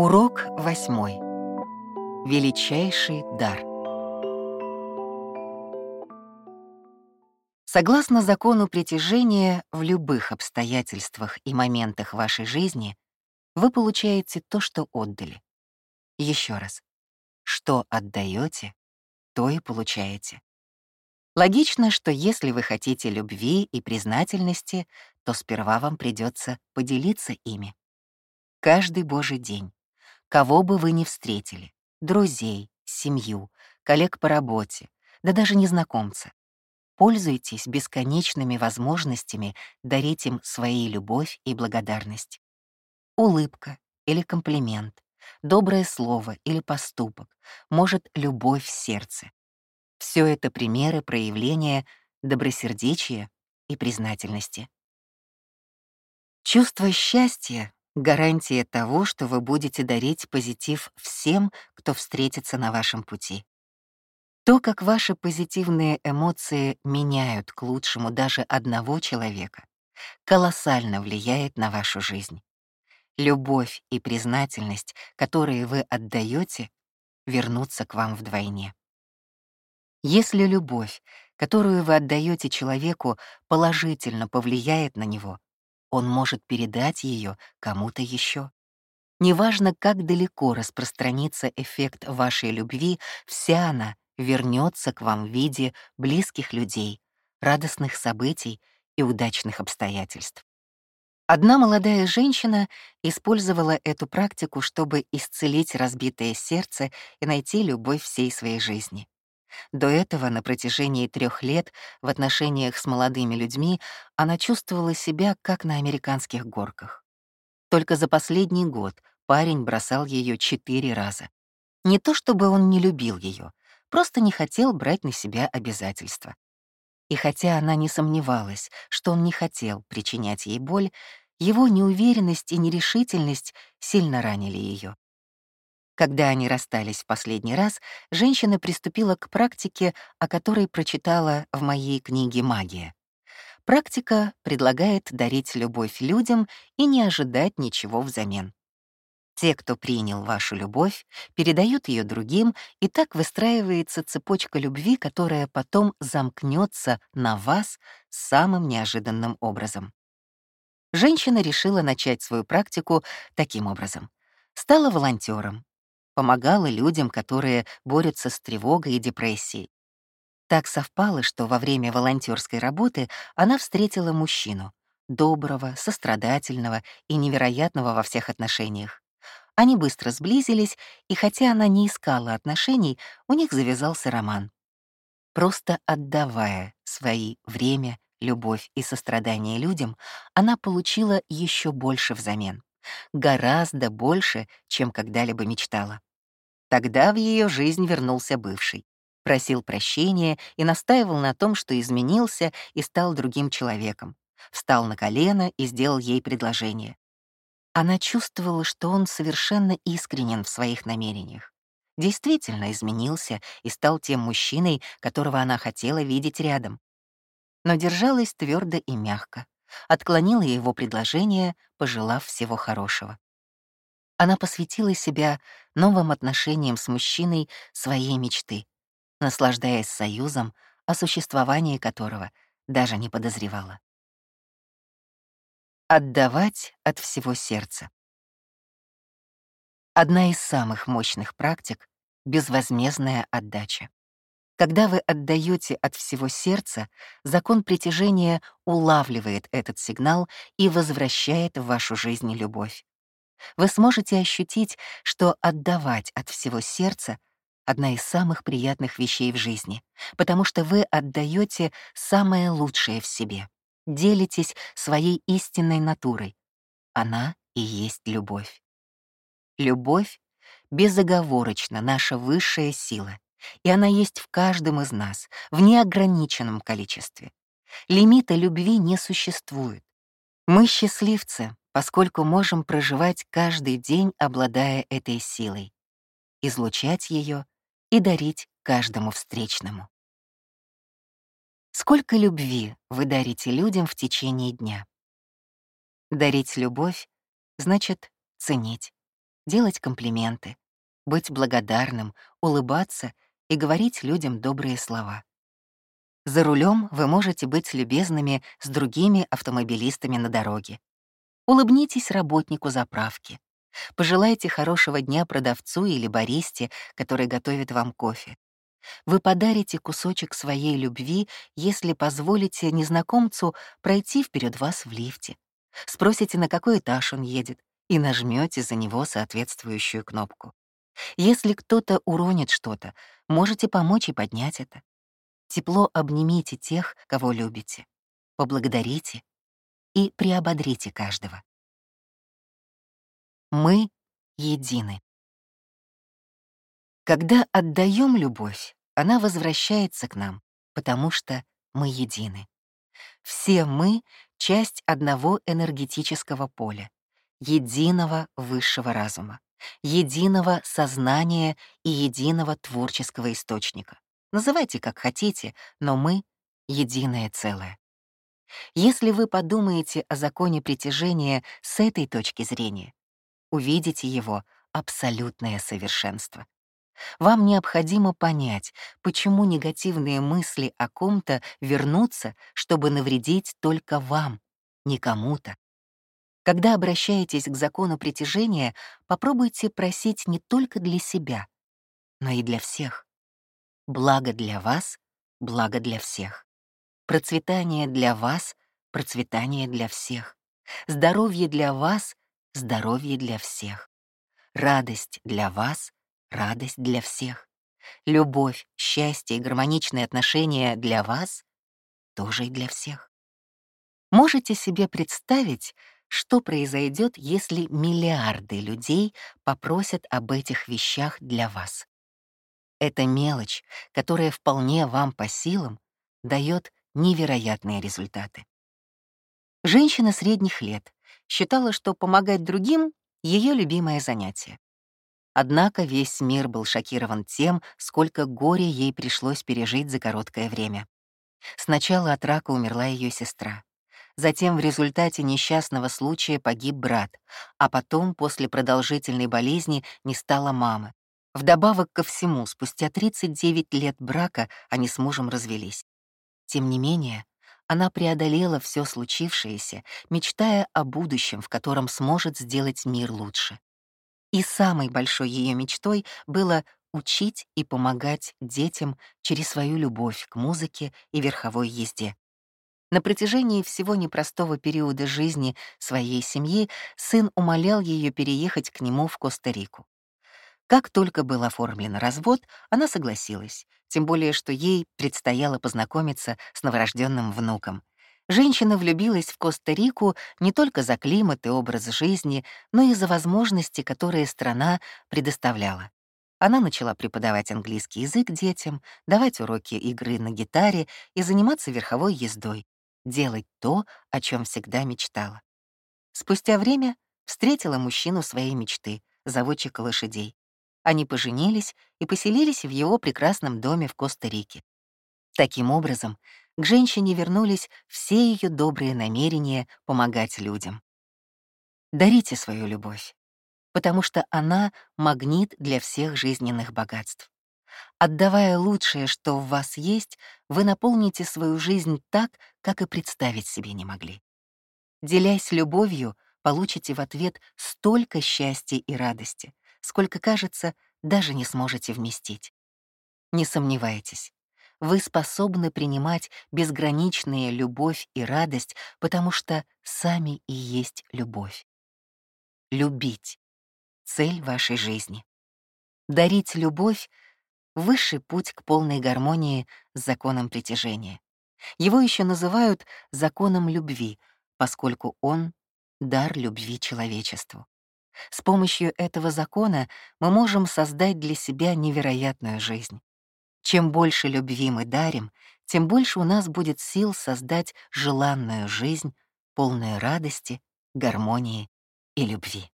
Урок восьмой. Величайший дар. Согласно закону притяжения, в любых обстоятельствах и моментах вашей жизни вы получаете то, что отдали. Еще раз. Что отдаете, то и получаете. Логично, что если вы хотите любви и признательности, то сперва вам придется поделиться ими. Каждый божий день кого бы вы ни встретили, друзей, семью, коллег по работе, да даже незнакомца. Пользуйтесь бесконечными возможностями дарить им своей любовь и благодарность. Улыбка или комплимент, доброе слово или поступок, может, любовь в сердце. Все это примеры проявления добросердечия и признательности. Чувство счастья гарантия того, что вы будете дарить позитив всем, кто встретится на вашем пути. То, как ваши позитивные эмоции меняют к лучшему даже одного человека, колоссально влияет на вашу жизнь. Любовь и признательность, которые вы отдаете, вернутся к вам вдвойне. Если любовь, которую вы отдаете человеку, положительно повлияет на него, он может передать ее кому-то еще. Неважно, как далеко распространится эффект вашей любви, вся она вернется к вам в виде близких людей, радостных событий и удачных обстоятельств. Одна молодая женщина использовала эту практику, чтобы исцелить разбитое сердце и найти любовь всей своей жизни. До этого на протяжении трех лет в отношениях с молодыми людьми она чувствовала себя как на американских горках. Только за последний год парень бросал ее четыре раза. Не то чтобы он не любил ее, просто не хотел брать на себя обязательства. И хотя она не сомневалась, что он не хотел причинять ей боль, его неуверенность и нерешительность сильно ранили ее. Когда они расстались в последний раз, женщина приступила к практике, о которой прочитала в моей книге «Магия». Практика предлагает дарить любовь людям и не ожидать ничего взамен. Те, кто принял вашу любовь, передают ее другим, и так выстраивается цепочка любви, которая потом замкнется на вас самым неожиданным образом. Женщина решила начать свою практику таким образом. Стала волонтером, помогала людям, которые борются с тревогой и депрессией. Так совпало, что во время волонтерской работы она встретила мужчину, доброго, сострадательного и невероятного во всех отношениях. Они быстро сблизились, и хотя она не искала отношений, у них завязался роман. Просто отдавая свои время, любовь и сострадание людям, она получила еще больше взамен. Гораздо больше, чем когда-либо мечтала. Тогда в ее жизнь вернулся бывший. Просил прощения и настаивал на том, что изменился и стал другим человеком. Встал на колено и сделал ей предложение. Она чувствовала, что он совершенно искренен в своих намерениях. Действительно изменился и стал тем мужчиной, которого она хотела видеть рядом. Но держалась твердо и мягко, отклонила его предложение, пожелав всего хорошего. Она посвятила себя новым отношениям с мужчиной своей мечты, наслаждаясь союзом, о существовании которого даже не подозревала. Отдавать от всего сердца. Одна из самых мощных практик — безвозмездная отдача. Когда вы отдаете от всего сердца, закон притяжения улавливает этот сигнал и возвращает в вашу жизнь любовь. Вы сможете ощутить, что отдавать от всего сердца — одна из самых приятных вещей в жизни, потому что вы отдаете самое лучшее в себе, делитесь своей истинной натурой. Она и есть любовь. Любовь безоговорочно наша высшая сила, и она есть в каждом из нас, в неограниченном количестве. Лимита любви не существует. Мы счастливцы, поскольку можем проживать каждый день, обладая этой силой, излучать ее и дарить каждому встречному. Сколько любви вы дарите людям в течение дня? Дарить любовь значит ценить, делать комплименты, быть благодарным, улыбаться и говорить людям добрые слова. За рулем вы можете быть любезными с другими автомобилистами на дороге. Улыбнитесь работнику заправки. Пожелайте хорошего дня продавцу или баристе, который готовит вам кофе. Вы подарите кусочек своей любви, если позволите незнакомцу пройти вперед вас в лифте. Спросите, на какой этаж он едет, и нажмете за него соответствующую кнопку. Если кто-то уронит что-то, можете помочь и поднять это. Тепло обнимите тех, кого любите. Поблагодарите и приободрите каждого. Мы едины. Когда отдаем любовь, она возвращается к нам, потому что мы едины. Все мы — часть одного энергетического поля, единого высшего разума, единого сознания и единого творческого источника. Называйте как хотите, но мы — единое целое. Если вы подумаете о законе притяжения с этой точки зрения, увидите его абсолютное совершенство. Вам необходимо понять, почему негативные мысли о ком-то вернутся, чтобы навредить только вам, не кому-то. Когда обращаетесь к закону притяжения, попробуйте просить не только для себя, но и для всех. Благо для вас, благо для всех. Процветание для вас, процветание для всех. Здоровье для вас, здоровье для всех. Радость для вас, радость для всех. Любовь, счастье и гармоничные отношения для вас тоже и для всех. Можете себе представить, что произойдет, если миллиарды людей попросят об этих вещах для вас? Эта мелочь, которая вполне вам по силам, дает невероятные результаты. Женщина средних лет считала, что помогать другим — ее любимое занятие. Однако весь мир был шокирован тем, сколько горя ей пришлось пережить за короткое время. Сначала от рака умерла ее сестра. Затем в результате несчастного случая погиб брат, а потом, после продолжительной болезни, не стало мамы. Вдобавок ко всему, спустя 39 лет брака они с мужем развелись. Тем не менее, она преодолела все случившееся, мечтая о будущем, в котором сможет сделать мир лучше. И самой большой ее мечтой было учить и помогать детям через свою любовь к музыке и верховой езде. На протяжении всего непростого периода жизни своей семьи сын умолял ее переехать к нему в Коста-Рику. Как только был оформлен развод, она согласилась, тем более что ей предстояло познакомиться с новорожденным внуком. Женщина влюбилась в Коста-Рику не только за климат и образ жизни, но и за возможности, которые страна предоставляла. Она начала преподавать английский язык детям, давать уроки игры на гитаре и заниматься верховой ездой, делать то, о чем всегда мечтала. Спустя время встретила мужчину своей мечты, заводчика лошадей. Они поженились и поселились в его прекрасном доме в Коста-Рике. Таким образом, к женщине вернулись все ее добрые намерения помогать людям. Дарите свою любовь, потому что она — магнит для всех жизненных богатств. Отдавая лучшее, что в вас есть, вы наполните свою жизнь так, как и представить себе не могли. Делясь любовью, получите в ответ столько счастья и радости, сколько, кажется, даже не сможете вместить. Не сомневайтесь, вы способны принимать безграничные любовь и радость, потому что сами и есть любовь. Любить — цель вашей жизни. Дарить любовь — высший путь к полной гармонии с законом притяжения. Его еще называют законом любви, поскольку он — дар любви человечеству. С помощью этого закона мы можем создать для себя невероятную жизнь. Чем больше любви мы дарим, тем больше у нас будет сил создать желанную жизнь, полную радости, гармонии и любви.